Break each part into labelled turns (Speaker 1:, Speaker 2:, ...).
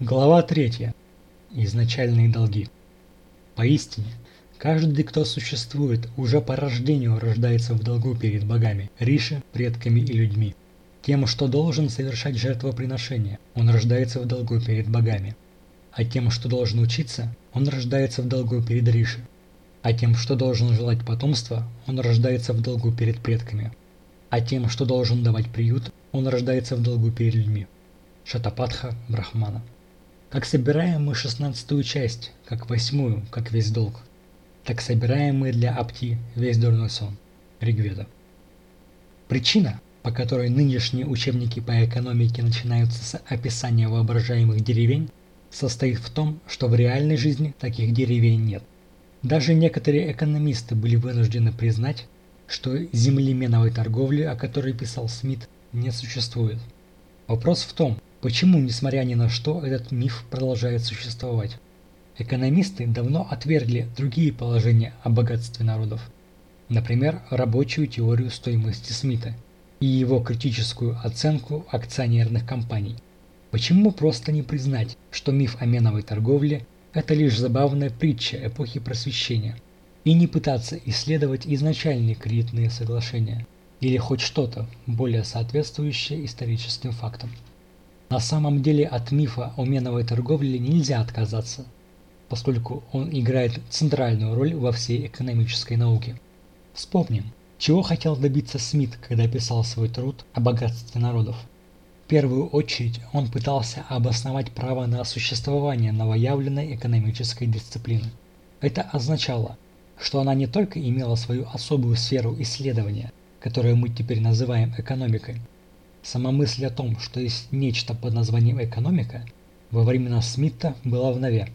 Speaker 1: Глава 3. Изначальные долги. Поистине, каждый, кто существует, уже по рождению рождается в долгу перед богами, риши, предками и людьми. Тем, что должен совершать жертвоприношение, он рождается в долгу перед богами. А тем, что должен учиться, он рождается в долгу перед риши. А тем, что должен желать потомства, он рождается в долгу перед предками. А тем, что должен давать приют, он рождается в долгу перед людьми. Шатапатха Брахмана. Как собираем мы шестнадцатую часть, как восьмую, как весь долг, так собираем мы для Апти весь дурной сон. Ригведа. Причина, по которой нынешние учебники по экономике начинаются с описания воображаемых деревень, состоит в том, что в реальной жизни таких деревень нет. Даже некоторые экономисты были вынуждены признать, что землеменовой торговли, о которой писал Смит, не существует. Вопрос в том, Почему, несмотря ни на что, этот миф продолжает существовать? Экономисты давно отвергли другие положения о богатстве народов. Например, рабочую теорию стоимости Смита и его критическую оценку акционерных компаний. Почему просто не признать, что миф о меновой торговле – это лишь забавная притча эпохи просвещения, и не пытаться исследовать изначальные кредитные соглашения или хоть что-то более соответствующее историческим фактам? На самом деле от мифа о меновой торговле нельзя отказаться, поскольку он играет центральную роль во всей экономической науке. Вспомним, чего хотел добиться Смит, когда писал свой труд о богатстве народов. В первую очередь он пытался обосновать право на существование новоявленной экономической дисциплины. Это означало, что она не только имела свою особую сферу исследования, которую мы теперь называем экономикой, Сама мысль о том, что есть нечто под названием экономика, во времена Смита была в нове.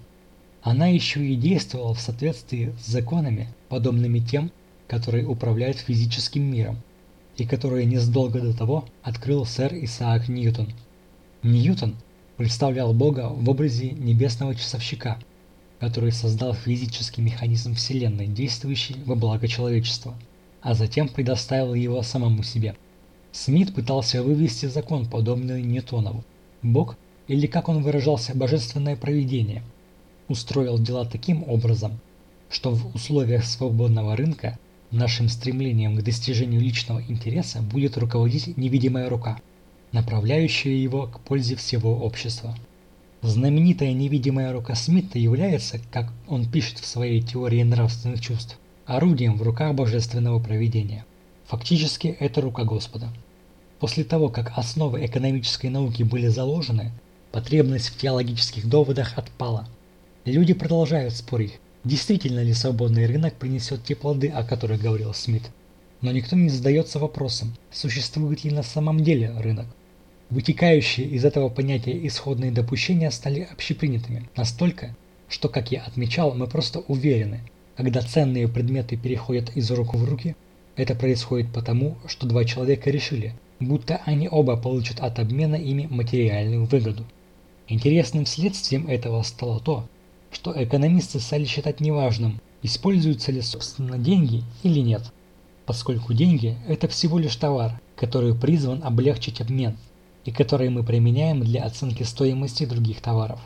Speaker 1: Она еще и действовала в соответствии с законами, подобными тем, которые управляют физическим миром, и которые незадолго до того открыл сэр Исаак Ньютон. Ньютон представлял Бога в образе небесного часовщика, который создал физический механизм Вселенной, действующий во благо человечества, а затем предоставил его самому себе – Смит пытался вывести закон, подобный Ньютонову. Бог, или как он выражался, божественное провидение, устроил дела таким образом, что в условиях свободного рынка нашим стремлением к достижению личного интереса будет руководить невидимая рука, направляющая его к пользе всего общества. Знаменитая невидимая рука Смита является, как он пишет в своей теории нравственных чувств, орудием в руках божественного провидения. Фактически это рука Господа. После того, как основы экономической науки были заложены, потребность в теологических доводах отпала. Люди продолжают спорить, действительно ли свободный рынок принесет те плоды, о которых говорил Смит. Но никто не задается вопросом, существует ли на самом деле рынок. Вытекающие из этого понятия исходные допущения стали общепринятыми настолько, что, как я отмечал, мы просто уверены, когда ценные предметы переходят из рук в руки – это происходит потому, что два человека решили, будто они оба получат от обмена ими материальную выгоду. Интересным следствием этого стало то, что экономисты стали считать неважным, используются ли собственно деньги или нет, поскольку деньги – это всего лишь товар, который призван облегчить обмен и который мы применяем для оценки стоимости других товаров.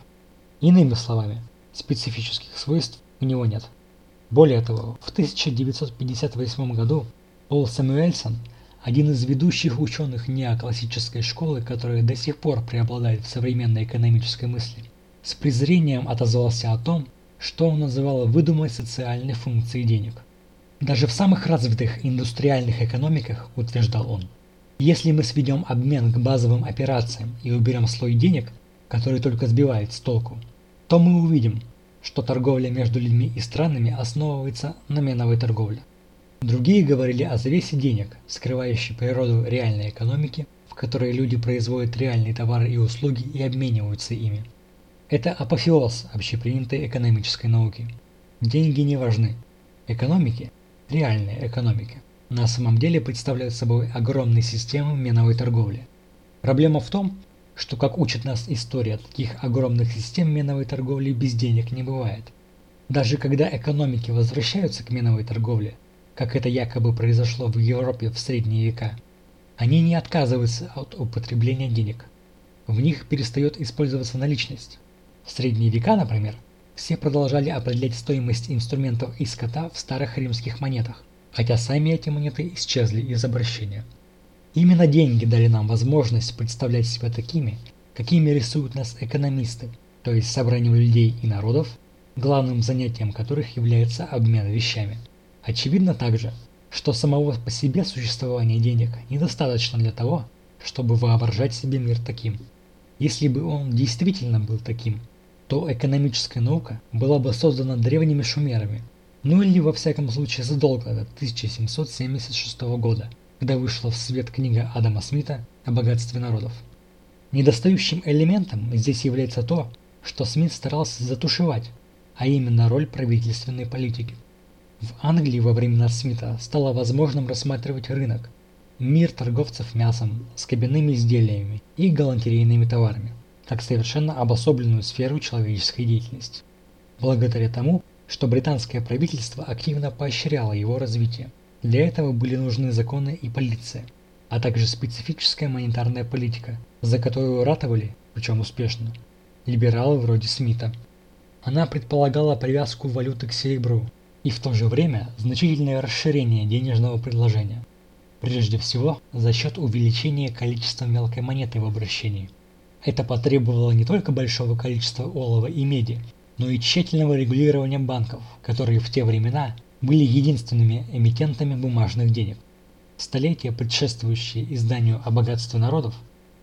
Speaker 1: Иными словами, специфических свойств у него нет. Более того, в 1958 году Пол Самуэльсон, один из ведущих ученых неоклассической школы, которая до сих пор преобладает в современной экономической мысли, с презрением отозвался о том, что он называл выдуманной социальной функцией денег. Даже в самых развитых индустриальных экономиках, утверждал он, если мы сведем обмен к базовым операциям и уберем слой денег, который только сбивает с толку, то мы увидим, что торговля между людьми и странами основывается на меновой торговле. Другие говорили о завесе денег, скрывающей природу реальной экономики, в которой люди производят реальные товары и услуги и обмениваются ими. Это апофеоз общепринятой экономической науки. Деньги не важны. Экономики, реальные экономики, на самом деле представляют собой огромные системы меновой торговли. Проблема в том, что, как учит нас история, таких огромных систем меновой торговли без денег не бывает. Даже когда экономики возвращаются к меновой торговле, как это якобы произошло в Европе в средние века, они не отказываются от употребления денег. В них перестает использоваться наличность, В средние века, например, все продолжали определять стоимость инструментов и скота в старых римских монетах, хотя сами эти монеты исчезли из обращения. Именно деньги дали нам возможность представлять себя такими, какими рисуют нас экономисты, то есть собранием людей и народов, главным занятием которых является обмен вещами. Очевидно также, что самого по себе существования денег недостаточно для того, чтобы воображать себе мир таким. Если бы он действительно был таким, то экономическая наука была бы создана древними шумерами, ну или во всяком случае задолго до 1776 года, когда вышла в свет книга Адама Смита о богатстве народов. Недостающим элементом здесь является то, что Смит старался затушевать, а именно роль правительственной политики. В Англии во времена Смита стало возможным рассматривать рынок, мир торговцев мясом, с кабинными изделиями и галантерейными товарами, как совершенно обособленную сферу человеческой деятельности. Благодаря тому, что британское правительство активно поощряло его развитие. Для этого были нужны законы и полиция, а также специфическая монетарная политика, за которую ратовали, причем успешно, либералы вроде Смита. Она предполагала привязку валюты к серебру и в то же время значительное расширение денежного предложения – Прежде всего, за счет увеличения количества мелкой монеты в обращении. Это потребовало не только большого количества олова и меди, но и тщательного регулирования банков, которые в те времена были единственными эмитентами бумажных денег. Столетия, предшествующие изданию о богатстве народов,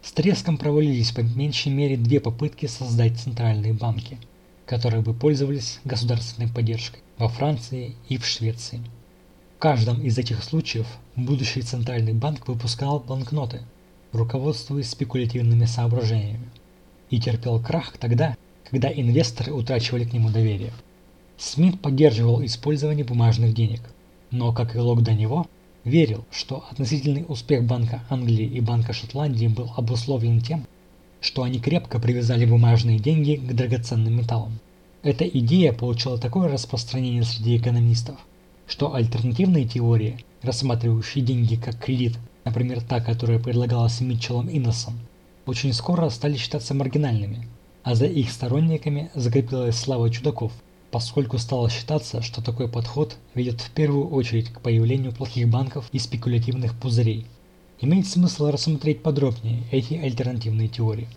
Speaker 1: с треском провалились по меньшей мере две попытки создать центральные банки, которые бы пользовались государственной поддержкой во Франции и в Швеции каждом из этих случаев будущий центральный банк выпускал банкноты, руководствуясь спекулятивными соображениями, и терпел крах тогда, когда инвесторы утрачивали к нему доверие. Смит поддерживал использование бумажных денег, но, как и Лок до него, верил, что относительный успех Банка Англии и Банка Шотландии был обусловлен тем, что они крепко привязали бумажные деньги к драгоценным металлам. Эта идея получила такое распространение среди экономистов, что альтернативные теории, рассматривающие деньги как кредит, например та, которая предлагалась Митчеллом Иннесом, очень скоро стали считаться маргинальными, а за их сторонниками закрепилась слава чудаков, поскольку стало считаться, что такой подход ведет в первую очередь к появлению плохих банков и спекулятивных пузырей. Имеет смысл рассмотреть подробнее эти альтернативные теории.